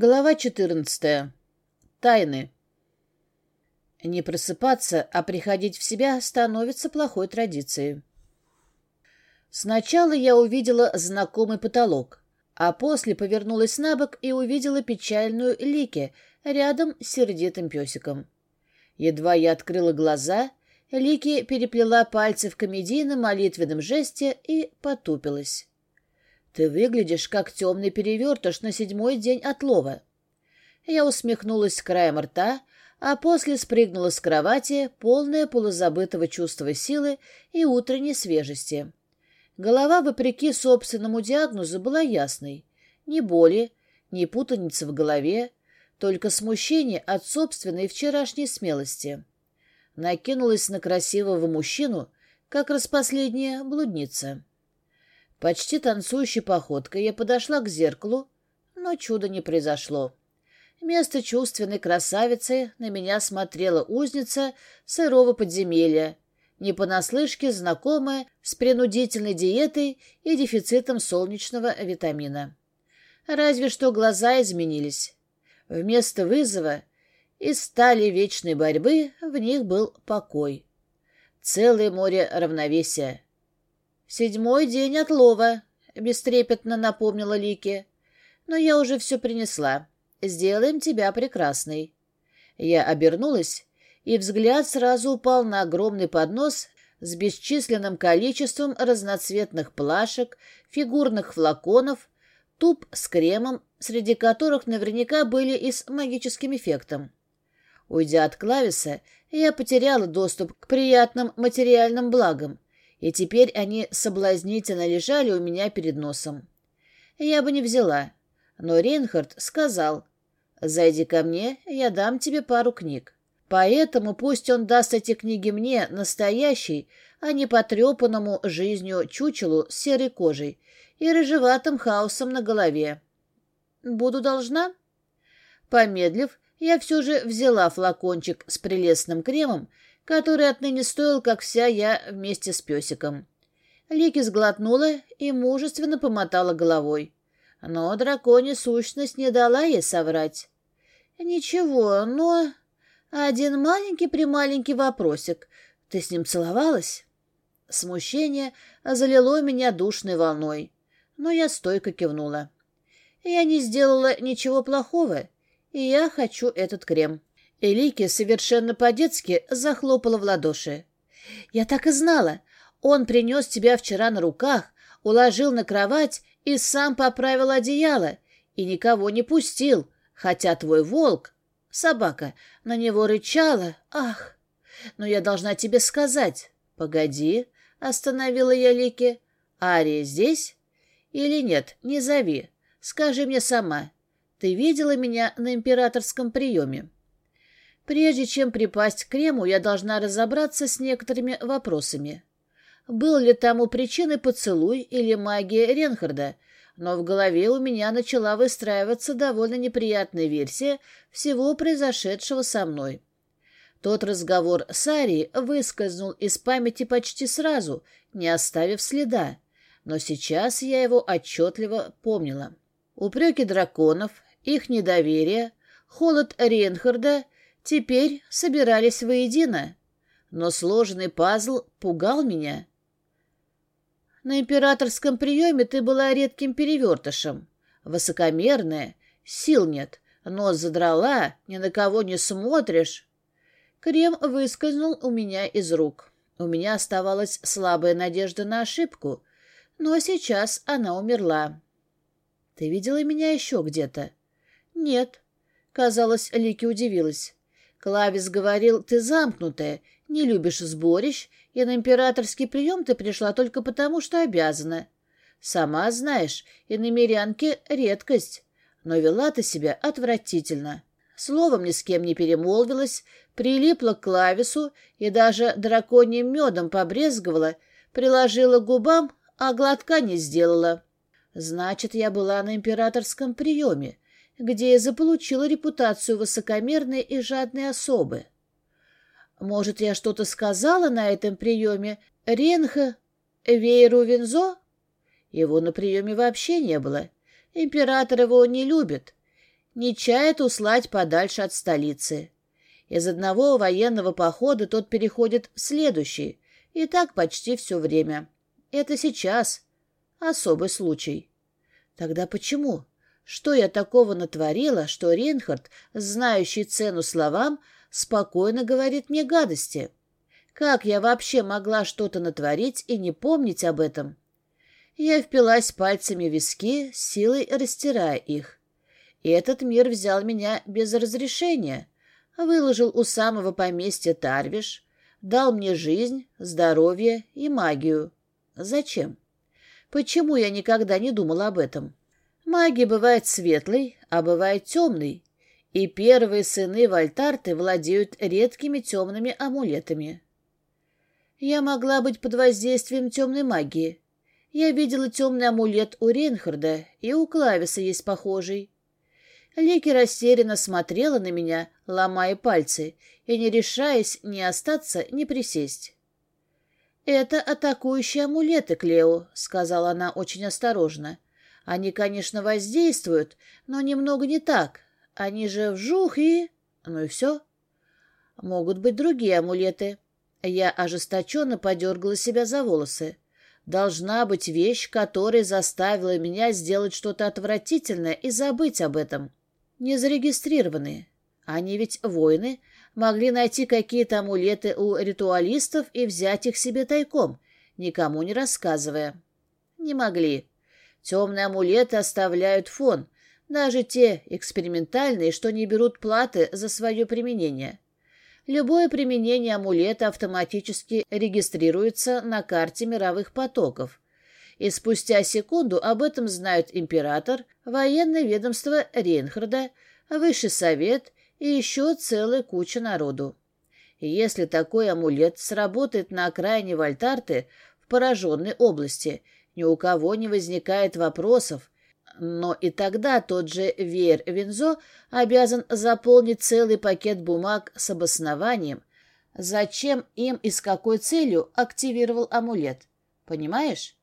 Глава 14. Тайны. Не просыпаться, а приходить в себя становится плохой традицией. Сначала я увидела знакомый потолок, а после повернулась на бок и увидела печальную Лики рядом с сердитым песиком. Едва я открыла глаза, Лики переплела пальцы в комедийном молитвенном жесте и потупилась. «Ты выглядишь, как темный перевертыш на седьмой день отлова». Я усмехнулась краем рта, а после спрыгнула с кровати, полная полузабытого чувства силы и утренней свежести. Голова, вопреки собственному диагнозу, была ясной. Ни боли, ни путаницы в голове, только смущение от собственной вчерашней смелости. Накинулась на красивого мужчину, как распоследняя блудница. Почти танцующей походкой я подошла к зеркалу, но чуда не произошло. Вместо чувственной красавицы на меня смотрела узница сырого подземелья, не понаслышке знакомая с принудительной диетой и дефицитом солнечного витамина. Разве что глаза изменились. Вместо вызова из стали вечной борьбы в них был покой. Целое море равновесия. «Седьмой день отлова», — бестрепетно напомнила Лики. «Но я уже все принесла. Сделаем тебя прекрасной». Я обернулась, и взгляд сразу упал на огромный поднос с бесчисленным количеством разноцветных плашек, фигурных флаконов, туб с кремом, среди которых наверняка были и с магическим эффектом. Уйдя от клависа, я потеряла доступ к приятным материальным благам, и теперь они соблазнительно лежали у меня перед носом. Я бы не взяла, но Рейнхард сказал, «Зайди ко мне, я дам тебе пару книг». Поэтому пусть он даст эти книги мне, настоящей, а не потрепанному жизнью чучелу с серой кожей и рыжеватым хаосом на голове. Буду должна? Помедлив, я все же взяла флакончик с прелестным кремом который отныне стоил, как вся я вместе с песиком. Лики сглотнула и мужественно помотала головой. Но драконья сущность не дала ей соврать. «Ничего, но...» «Один маленький-прималенький вопросик. Ты с ним целовалась?» Смущение залило меня душной волной, но я стойко кивнула. «Я не сделала ничего плохого, и я хочу этот крем». Элики совершенно по-детски захлопала в ладоши. «Я так и знала. Он принес тебя вчера на руках, уложил на кровать и сам поправил одеяло, и никого не пустил, хотя твой волк, собака, на него рычала. Ах! Но я должна тебе сказать. Погоди, остановила я Лики. Ария здесь? Или нет, не зови. Скажи мне сама. Ты видела меня на императорском приеме?» Прежде чем припасть к крему, я должна разобраться с некоторыми вопросами. Был ли тому причиной поцелуй или магия Ренхарда, но в голове у меня начала выстраиваться довольно неприятная версия всего произошедшего со мной. Тот разговор с Арией выскользнул из памяти почти сразу, не оставив следа, но сейчас я его отчетливо помнила. Упреки драконов, их недоверие, холод Ренхарда — теперь собирались воедино, но сложный пазл пугал меня. На императорском приеме ты была редким перевертышем, высокомерная, сил нет, нос задрала, ни на кого не смотришь. Крем выскользнул у меня из рук. У меня оставалась слабая надежда на ошибку, но сейчас она умерла. Ты видела меня еще где-то? Нет. Казалось, Лики удивилась. Клавис говорил, ты замкнутая, не любишь сборищ, и на императорский прием ты пришла только потому, что обязана. Сама знаешь, и на мирянке редкость, но вела ты себя отвратительно. Словом ни с кем не перемолвилась, прилипла к клавису и даже драконьим медом побрезговала, приложила к губам, а глотка не сделала. Значит, я была на императорском приеме, где я заполучила репутацию высокомерной и жадной особы. Может, я что-то сказала на этом приеме Ренха Вейру Винзо? Его на приеме вообще не было. Император его не любит. не чает услать подальше от столицы. Из одного военного похода тот переходит в следующий, и так почти все время. Это сейчас особый случай. Тогда почему? Что я такого натворила, что Рейнхард, знающий цену словам, спокойно говорит мне гадости? Как я вообще могла что-то натворить и не помнить об этом? Я впилась пальцами в виски, силой растирая их. И этот мир взял меня без разрешения, выложил у самого поместья Тарвиш, дал мне жизнь, здоровье и магию. Зачем? Почему я никогда не думала об этом? Магия бывает светлой, а бывает темной, и первые сыны Вальтарты владеют редкими темными амулетами. Я могла быть под воздействием темной магии. Я видела темный амулет у Рейнхарда, и у Клависа есть похожий. Леки растерянно смотрела на меня, ломая пальцы, и не решаясь ни остаться, ни присесть. «Это атакующие амулеты, Клео», — сказала она очень осторожно. «Они, конечно, воздействуют, но немного не так. Они же вжух и... Ну и все. Могут быть другие амулеты». Я ожесточенно подергала себя за волосы. Должна быть вещь, которая заставила меня сделать что-то отвратительное и забыть об этом. Незарегистрированные. Они ведь воины, могли найти какие-то амулеты у ритуалистов и взять их себе тайком, никому не рассказывая. Не могли. Темные амулеты оставляют фон, даже те экспериментальные, что не берут платы за свое применение. Любое применение амулета автоматически регистрируется на карте мировых потоков. И спустя секунду об этом знают император, военное ведомство Рейнхарда, Высший совет и еще целая куча народу. Если такой амулет сработает на окраине Вальтарты в пораженной области, ни у кого не возникает вопросов, но и тогда тот же Веер Винзо обязан заполнить целый пакет бумаг с обоснованием, зачем им и с какой целью активировал амулет. Понимаешь?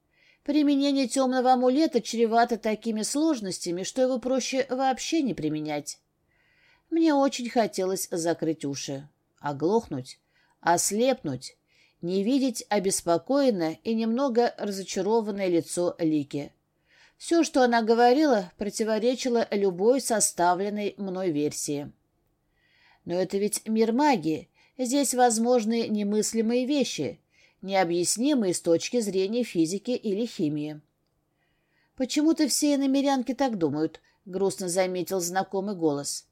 Применение темного амулета чревато такими сложностями, что его проще вообще не применять. Мне очень хотелось закрыть уши, оглохнуть, ослепнуть, не видеть обеспокоенное и немного разочарованное лицо Лики. Все, что она говорила, противоречило любой составленной мной версии. Но это ведь мир магии. Здесь возможны немыслимые вещи, необъяснимые с точки зрения физики или химии. «Почему-то все иномерянки так думают», — грустно заметил знакомый голос.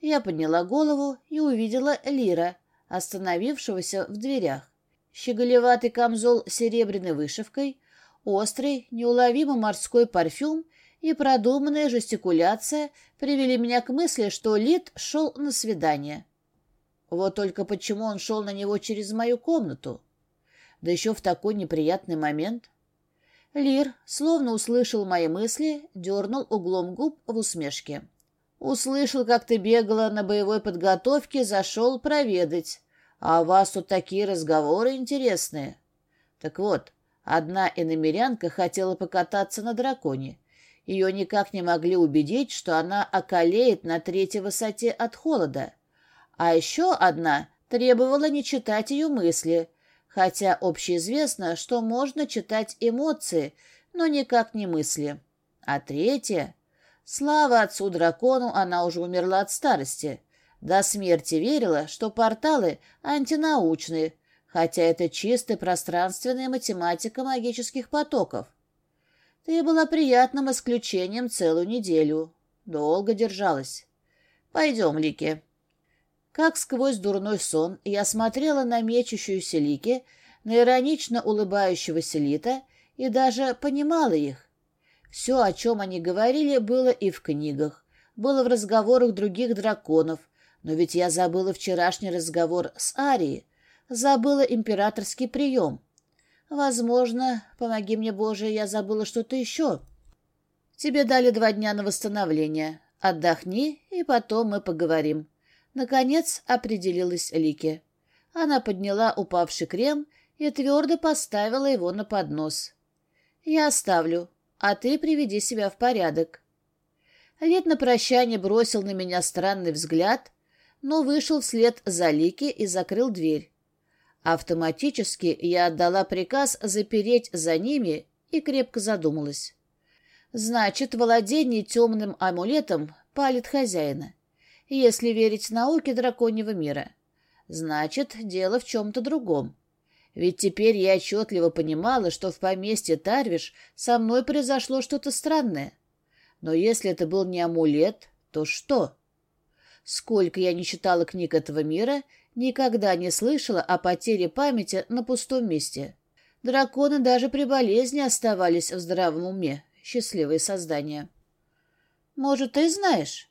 Я подняла голову и увидела Лира, остановившегося в дверях. Щеголеватый камзол с серебряной вышивкой, острый, неуловимый морской парфюм и продуманная жестикуляция привели меня к мысли, что Лид шел на свидание. Вот только почему он шел на него через мою комнату? Да еще в такой неприятный момент. Лир, словно услышал мои мысли, дернул углом губ в усмешке. Услышал, как ты бегала на боевой подготовке, зашел проведать. А у вас тут такие разговоры интересные. Так вот, одна иномерянка хотела покататься на драконе. Ее никак не могли убедить, что она околеет на третьей высоте от холода. А еще одна требовала не читать ее мысли, хотя общеизвестно, что можно читать эмоции, но никак не мысли. А третья... Слава отцу-дракону, она уже умерла от старости. До смерти верила, что порталы антинаучные, хотя это чистая пространственная математика магических потоков. Ты была приятным исключением целую неделю. Долго держалась. Пойдем, Лики. Как сквозь дурной сон я смотрела на мечущуюся Лики, на иронично улыбающегося Лита и даже понимала их. Все, о чем они говорили, было и в книгах, было в разговорах других драконов, но ведь я забыла вчерашний разговор с Арией, забыла императорский прием. Возможно, помоги мне, Боже, я забыла что-то еще. Тебе дали два дня на восстановление. Отдохни, и потом мы поговорим. Наконец определилась Лики. Она подняла упавший крем и твердо поставила его на поднос. «Я оставлю а ты приведи себя в порядок». Вид на прощание бросил на меня странный взгляд, но вышел вслед за Лики и закрыл дверь. Автоматически я отдала приказ запереть за ними и крепко задумалась. Значит, владение темным амулетом палит хозяина, если верить науке драконьего мира. Значит, дело в чем-то другом. Ведь теперь я отчетливо понимала, что в поместье Тарвиш со мной произошло что-то странное. Но если это был не амулет, то что? Сколько я не читала книг этого мира, никогда не слышала о потере памяти на пустом месте. Драконы даже при болезни оставались в здравом уме, счастливые создания. «Может, ты знаешь?»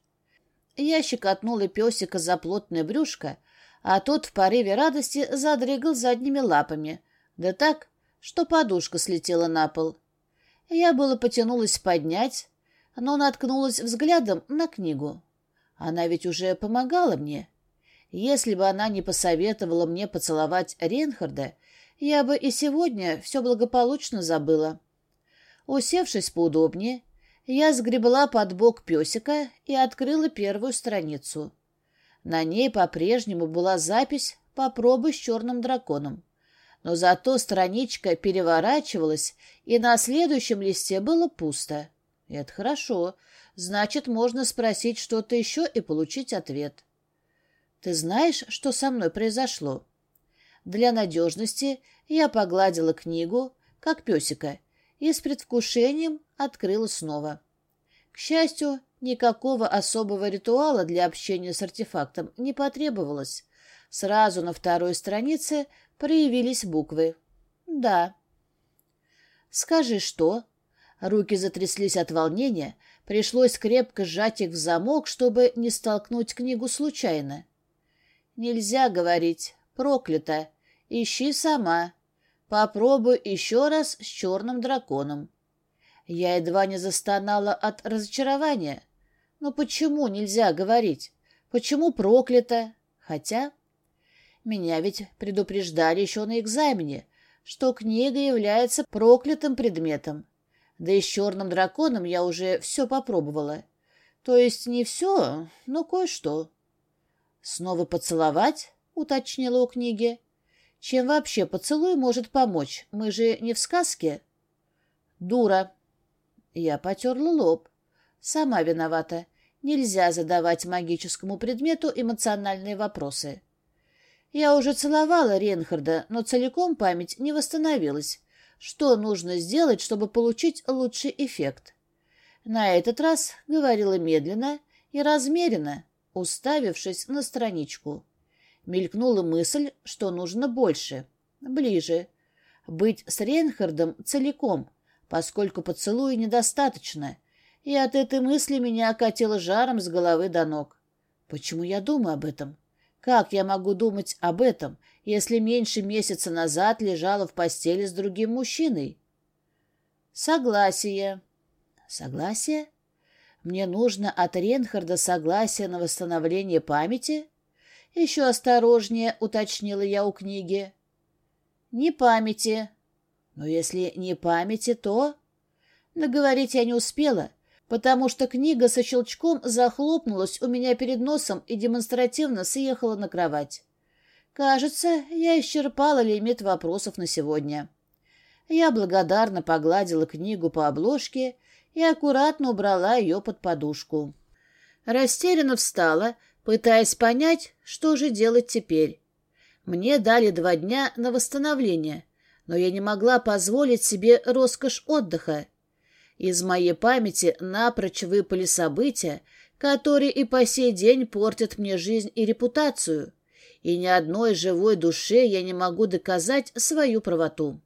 Я щекотнула песика за плотное брюшко, а тот в порыве радости задрыгал задними лапами, да так, что подушка слетела на пол. Я было потянулась поднять, но наткнулась взглядом на книгу. Она ведь уже помогала мне. Если бы она не посоветовала мне поцеловать Ренхарда, я бы и сегодня все благополучно забыла. Усевшись поудобнее, я сгребла под бок песика и открыла первую страницу. На ней по-прежнему была запись «Попробуй с черным драконом». Но зато страничка переворачивалась, и на следующем листе было пусто. Это хорошо. Значит, можно спросить что-то еще и получить ответ. «Ты знаешь, что со мной произошло?» Для надежности я погладила книгу, как песика, и с предвкушением открыла снова. К счастью, никакого особого ритуала для общения с артефактом не потребовалось. Сразу на второй странице проявились буквы. «Да». «Скажи, что?» Руки затряслись от волнения, пришлось крепко сжать их в замок, чтобы не столкнуть книгу случайно. «Нельзя говорить. Проклято. Ищи сама. Попробуй еще раз с черным драконом». Я едва не застонала от разочарования. Но почему нельзя говорить? Почему проклято? Хотя... Меня ведь предупреждали еще на экзамене, что книга является проклятым предметом. Да и с черным драконом я уже все попробовала. То есть не все, но кое-что. «Снова поцеловать?» — уточнила у книги. «Чем вообще поцелуй может помочь? Мы же не в сказке?» «Дура!» Я потерла лоб. Сама виновата. Нельзя задавать магическому предмету эмоциональные вопросы. Я уже целовала Ренхарда, но целиком память не восстановилась. Что нужно сделать, чтобы получить лучший эффект? На этот раз говорила медленно и размеренно, уставившись на страничку. Мелькнула мысль, что нужно больше, ближе. Быть с Ренхардом целиком, поскольку поцелуя недостаточно, и от этой мысли меня окатило жаром с головы до ног. Почему я думаю об этом? Как я могу думать об этом, если меньше месяца назад лежала в постели с другим мужчиной? Согласие. Согласие? Мне нужно от Ренхарда согласие на восстановление памяти? Еще осторожнее уточнила я у книги. Не памяти, но если не памяти, то... Наговорить я не успела, потому что книга со щелчком захлопнулась у меня перед носом и демонстративно съехала на кровать. Кажется, я исчерпала лимит вопросов на сегодня. Я благодарно погладила книгу по обложке и аккуратно убрала ее под подушку. Растерянно встала, пытаясь понять, что же делать теперь. Мне дали два дня на восстановление, но я не могла позволить себе роскошь отдыха. Из моей памяти напрочь выпали события, которые и по сей день портят мне жизнь и репутацию, и ни одной живой душе я не могу доказать свою правоту.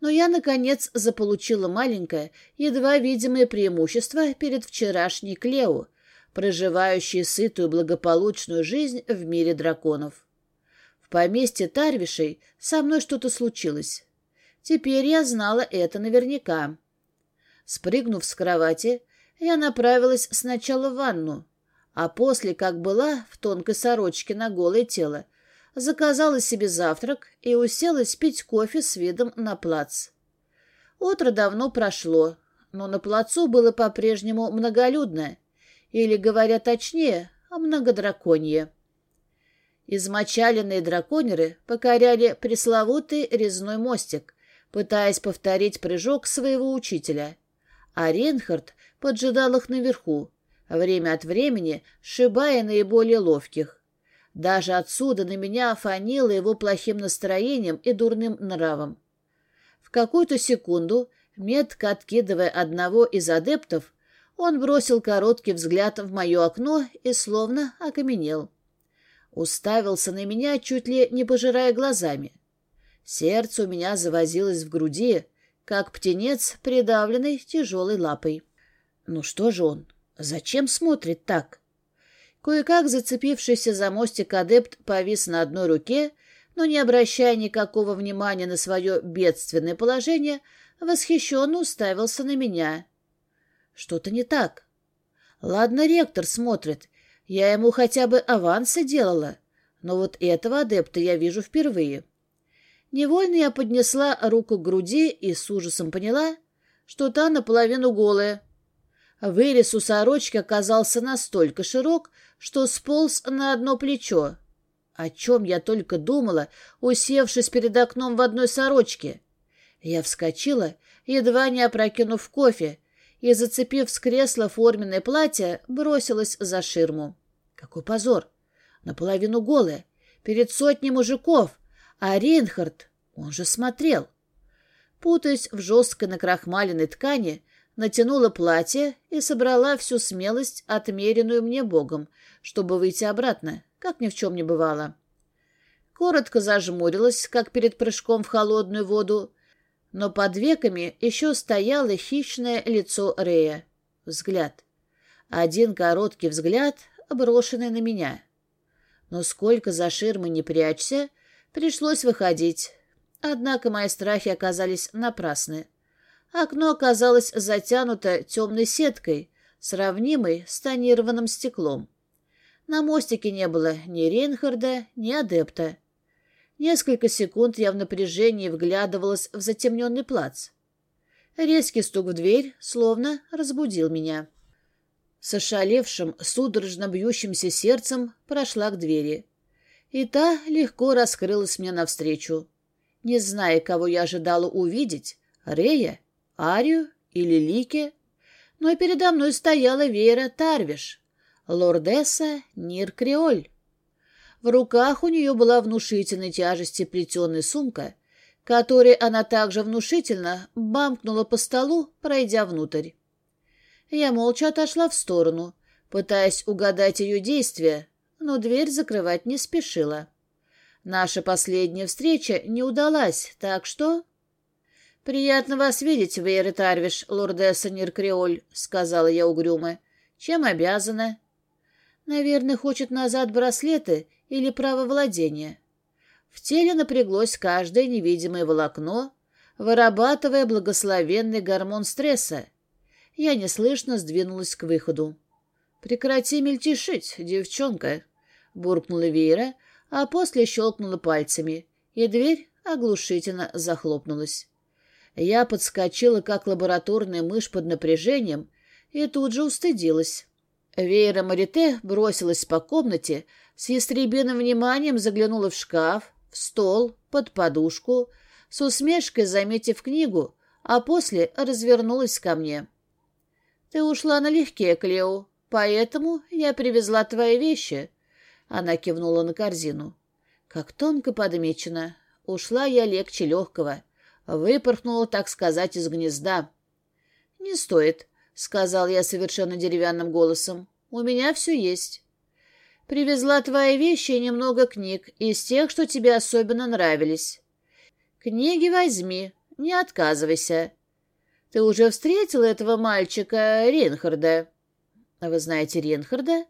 Но я, наконец, заполучила маленькое, едва видимое преимущество перед вчерашней Клео, проживающей сытую благополучную жизнь в мире драконов. В поместье Тарвишей со мной что-то случилось. Теперь я знала это наверняка. Спрыгнув с кровати, я направилась сначала в ванну, а после, как была, в тонкой сорочке на голое тело, заказала себе завтрак и уселась пить кофе с видом на плац. Утро давно прошло, но на плацу было по-прежнему многолюдно, или, говоря точнее, многодраконье. Измочаленные драконеры покоряли пресловутый резной мостик, пытаясь повторить прыжок своего учителя. А Рейнхард поджидал их наверху, время от времени сшибая наиболее ловких. Даже отсюда на меня фанило его плохим настроением и дурным нравом. В какую-то секунду, метко откидывая одного из адептов, он бросил короткий взгляд в мое окно и словно окаменел. Уставился на меня, чуть ли не пожирая глазами. Сердце у меня завозилось в груди, как птенец, придавленный тяжелой лапой. Ну что же он? Зачем смотрит так? Кое-как зацепившийся за мостик адепт повис на одной руке, но, не обращая никакого внимания на свое бедственное положение, восхищенно уставился на меня. Что-то не так. Ладно, ректор смотрит. Я ему хотя бы авансы делала. Но вот этого адепта я вижу впервые. Невольно я поднесла руку к груди и с ужасом поняла, что та наполовину голая. Вырез у сорочки оказался настолько широк, что сполз на одно плечо. О чем я только думала, усевшись перед окном в одной сорочке. Я вскочила, едва не опрокинув кофе, и, зацепив с кресла форменное платье, бросилась за ширму. Какой позор! Наполовину голая, перед сотней мужиков, а Рейнхард, он же смотрел. Путаясь в жесткой накрахмаленной ткани, натянула платье и собрала всю смелость, отмеренную мне Богом, чтобы выйти обратно, как ни в чем не бывало. Коротко зажмурилась, как перед прыжком в холодную воду, но под веками еще стояло хищное лицо Рея. Взгляд. Один короткий взгляд, брошенный на меня. Но сколько за ширмой не прячься, пришлось выходить. Однако мои страхи оказались напрасны. Окно оказалось затянуто темной сеткой, сравнимой с тонированным стеклом. На мостике не было ни Рейнхарда, ни адепта. Несколько секунд я в напряжении вглядывалась в затемненный плац. Резкий стук в дверь словно разбудил меня. С ошалевшим, судорожно бьющимся сердцем прошла к двери. И та легко раскрылась мне навстречу. Не зная, кого я ожидала увидеть, Рея, Арию или Лике, но передо мной стояла Вера Тарвиш, лордесса Нир Креоль. В руках у нее была внушительной тяжести плетеная сумка, которой она также внушительно бамкнула по столу, пройдя внутрь. Я молча отошла в сторону, пытаясь угадать ее действия, но дверь закрывать не спешила. Наша последняя встреча не удалась, так что... «Приятно вас видеть, Вейра Тарвиш, лордесса Ниркреоль», — сказала я угрюмо. «Чем обязана?» «Наверное, хочет назад браслеты или право владения». В теле напряглось каждое невидимое волокно, вырабатывая благословенный гормон стресса. Я неслышно сдвинулась к выходу. «Прекрати мельтешить, девчонка», — буркнула Вейра, а после щелкнула пальцами, и дверь оглушительно захлопнулась. Я подскочила, как лабораторная мышь под напряжением, и тут же устыдилась. Вейра Марите бросилась по комнате, с ястребиным вниманием заглянула в шкаф, в стол, под подушку, с усмешкой заметив книгу, а после развернулась ко мне. «Ты ушла налегке, Клео, поэтому я привезла твои вещи». Она кивнула на корзину. «Как тонко подмечено. Ушла я легче легкого. Выпорхнула, так сказать, из гнезда. «Не стоит», — сказал я совершенно деревянным голосом. «У меня все есть». «Привезла твои вещи и немного книг, из тех, что тебе особенно нравились. Книги возьми, не отказывайся. Ты уже встретила этого мальчика Ренхарда?» «Вы знаете Ренхарда?»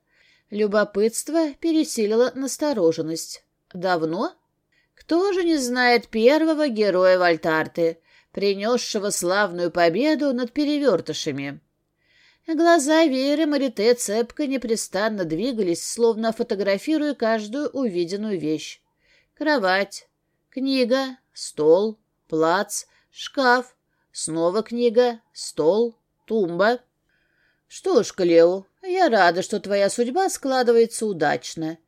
Любопытство пересилило настороженность. «Давно?» Кто же не знает первого героя Вальтарты, принесшего славную победу над перевертышами? Глаза Веры Марите цепко непрестанно двигались, словно фотографируя каждую увиденную вещь. Кровать, книга, стол, плац, шкаф, снова книга, стол, тумба. Что ж, Клео, я рада, что твоя судьба складывается удачно.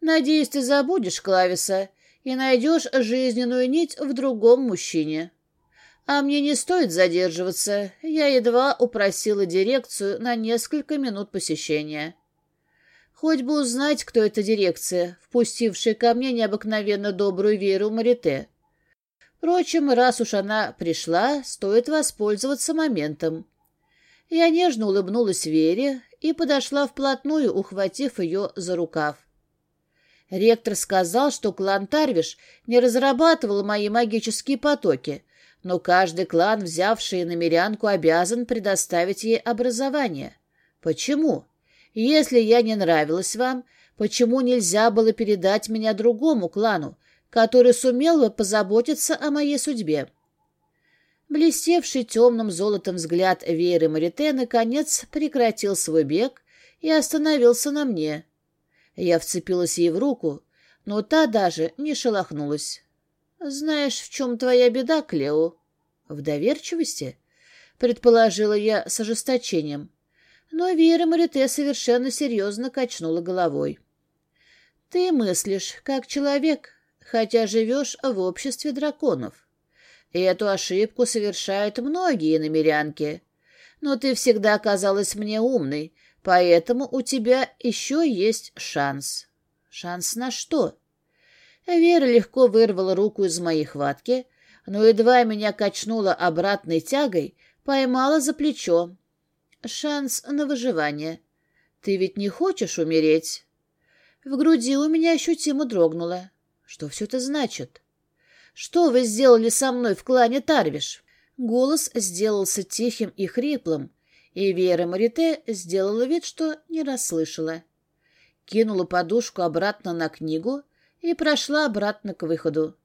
Надеюсь, ты забудешь Клависа и найдешь жизненную нить в другом мужчине. А мне не стоит задерживаться. Я едва упросила дирекцию на несколько минут посещения. Хоть бы узнать, кто эта дирекция, впустившая ко мне необыкновенно добрую Веру Марите. Впрочем, раз уж она пришла, стоит воспользоваться моментом. Я нежно улыбнулась Вере и подошла вплотную, ухватив ее за рукав. Ректор сказал, что клан Тарвиш не разрабатывал мои магические потоки, но каждый клан, взявший намерянку, обязан предоставить ей образование. Почему? Если я не нравилась вам, почему нельзя было передать меня другому клану, который сумел бы позаботиться о моей судьбе? Блестевший темным золотом взгляд Веры Марите наконец прекратил свой бег и остановился на мне. Я вцепилась ей в руку, но та даже не шелохнулась. «Знаешь, в чем твоя беда, Клео?» «В доверчивости?» — предположила я с ожесточением. Но Вера Марите совершенно серьезно качнула головой. «Ты мыслишь, как человек, хотя живешь в обществе драконов. И эту ошибку совершают многие намерянки. Но ты всегда оказалась мне умной, поэтому у тебя еще есть шанс. Шанс на что? Вера легко вырвала руку из моей хватки, но едва меня качнула обратной тягой, поймала за плечо. Шанс на выживание. Ты ведь не хочешь умереть? В груди у меня ощутимо дрогнуло. Что все это значит? Что вы сделали со мной в клане Тарвиш?» Голос сделался тихим и хриплым, и Вера Марите сделала вид, что не расслышала. Кинула подушку обратно на книгу и прошла обратно к выходу.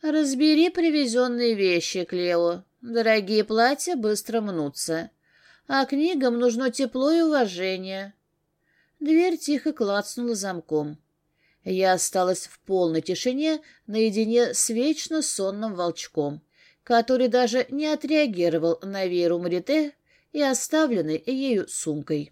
«Разбери привезенные вещи, Клео. Дорогие платья быстро мнутся. А книгам нужно тепло и уважение». Дверь тихо клацнула замком. Я осталась в полной тишине наедине с вечно сонным волчком, который даже не отреагировал на Веру Марите и оставленной ею сумкой.